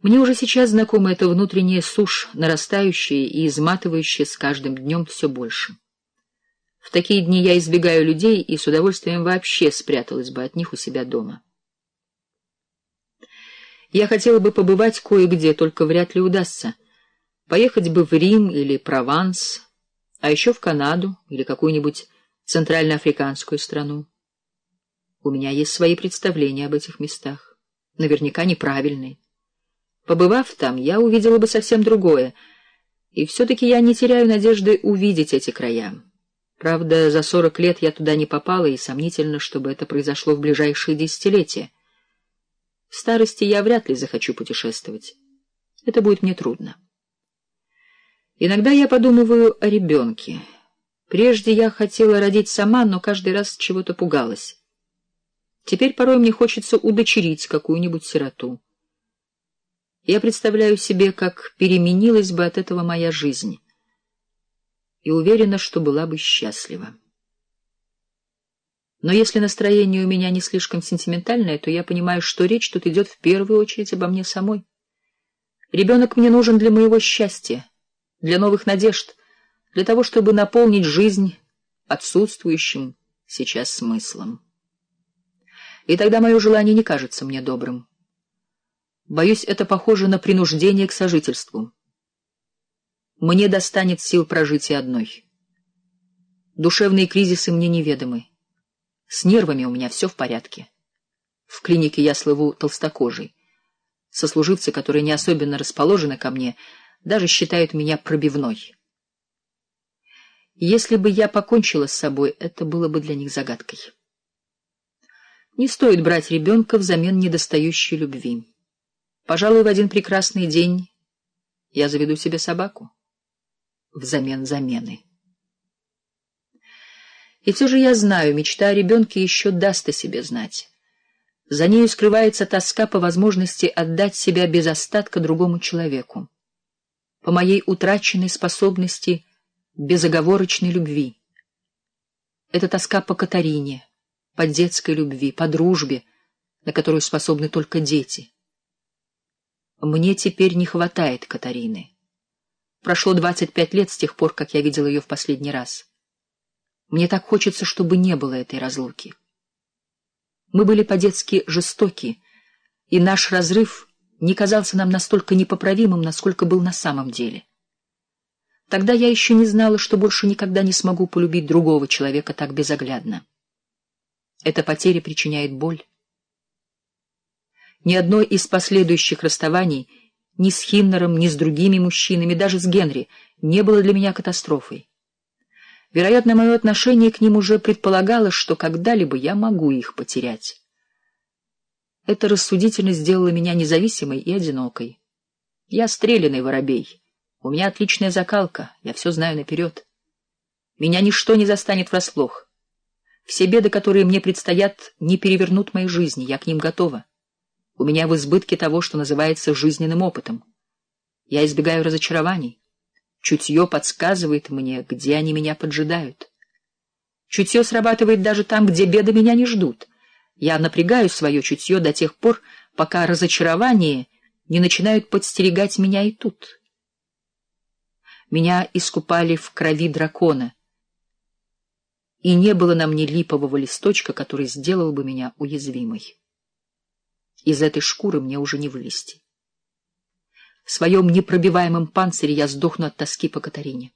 Мне уже сейчас знакома эта внутренняя сушь, нарастающая и изматывающая с каждым днем все больше. В такие дни я избегаю людей и с удовольствием вообще спряталась бы от них у себя дома. Я хотела бы побывать кое-где, только вряд ли удастся. Поехать бы в Рим или Прованс, а еще в Канаду или какую-нибудь центральноафриканскую страну. У меня есть свои представления об этих местах, наверняка неправильные. Побывав там, я увидела бы совсем другое, и все-таки я не теряю надежды увидеть эти края. Правда, за сорок лет я туда не попала, и сомнительно, чтобы это произошло в ближайшие десятилетия. В старости я вряд ли захочу путешествовать. Это будет мне трудно. Иногда я подумываю о ребенке. Прежде я хотела родить сама, но каждый раз чего-то пугалась. Теперь порой мне хочется удочерить какую-нибудь сироту. Я представляю себе, как переменилась бы от этого моя жизнь, и уверена, что была бы счастлива. Но если настроение у меня не слишком сентиментальное, то я понимаю, что речь тут идет в первую очередь обо мне самой. Ребенок мне нужен для моего счастья, для новых надежд, для того, чтобы наполнить жизнь отсутствующим сейчас смыслом. И тогда мое желание не кажется мне добрым. Боюсь, это похоже на принуждение к сожительству. Мне достанет сил прожить и одной. Душевные кризисы мне неведомы. С нервами у меня все в порядке. В клинике я слыву толстокожей. Сослуживцы, которые не особенно расположены ко мне, даже считают меня пробивной. Если бы я покончила с собой, это было бы для них загадкой. Не стоит брать ребенка взамен недостающей любви. Пожалуй, в один прекрасный день я заведу себе собаку взамен замены. И все же я знаю, мечта о ребенке еще даст о себе знать. За нею скрывается тоска по возможности отдать себя без остатка другому человеку, по моей утраченной способности безоговорочной любви. Это тоска по Катарине, по детской любви, по дружбе, на которую способны только дети. Мне теперь не хватает Катарины. Прошло двадцать пять лет с тех пор, как я видел ее в последний раз. Мне так хочется, чтобы не было этой разлуки. Мы были по-детски жестоки, и наш разрыв не казался нам настолько непоправимым, насколько был на самом деле. Тогда я еще не знала, что больше никогда не смогу полюбить другого человека так безоглядно. Эта потеря причиняет боль. Ни одно из последующих расставаний ни с Хиннером, ни с другими мужчинами, даже с Генри, не было для меня катастрофой. Вероятно, мое отношение к ним уже предполагало, что когда-либо я могу их потерять. Эта рассудительность сделала меня независимой и одинокой. Я стрелянный воробей. У меня отличная закалка, я все знаю наперед. Меня ничто не застанет врасплох. Все беды, которые мне предстоят, не перевернут моей жизни, я к ним готова. У меня в избытке того, что называется жизненным опытом. Я избегаю разочарований. Чутье подсказывает мне, где они меня поджидают. Чутье срабатывает даже там, где беды меня не ждут. Я напрягаю свое чутье до тех пор, пока разочарования не начинают подстерегать меня и тут. Меня искупали в крови дракона, и не было на мне липового листочка, который сделал бы меня уязвимой. Из этой шкуры мне уже не вылезти. В своем непробиваемом панцире я сдохну от тоски по Катарине.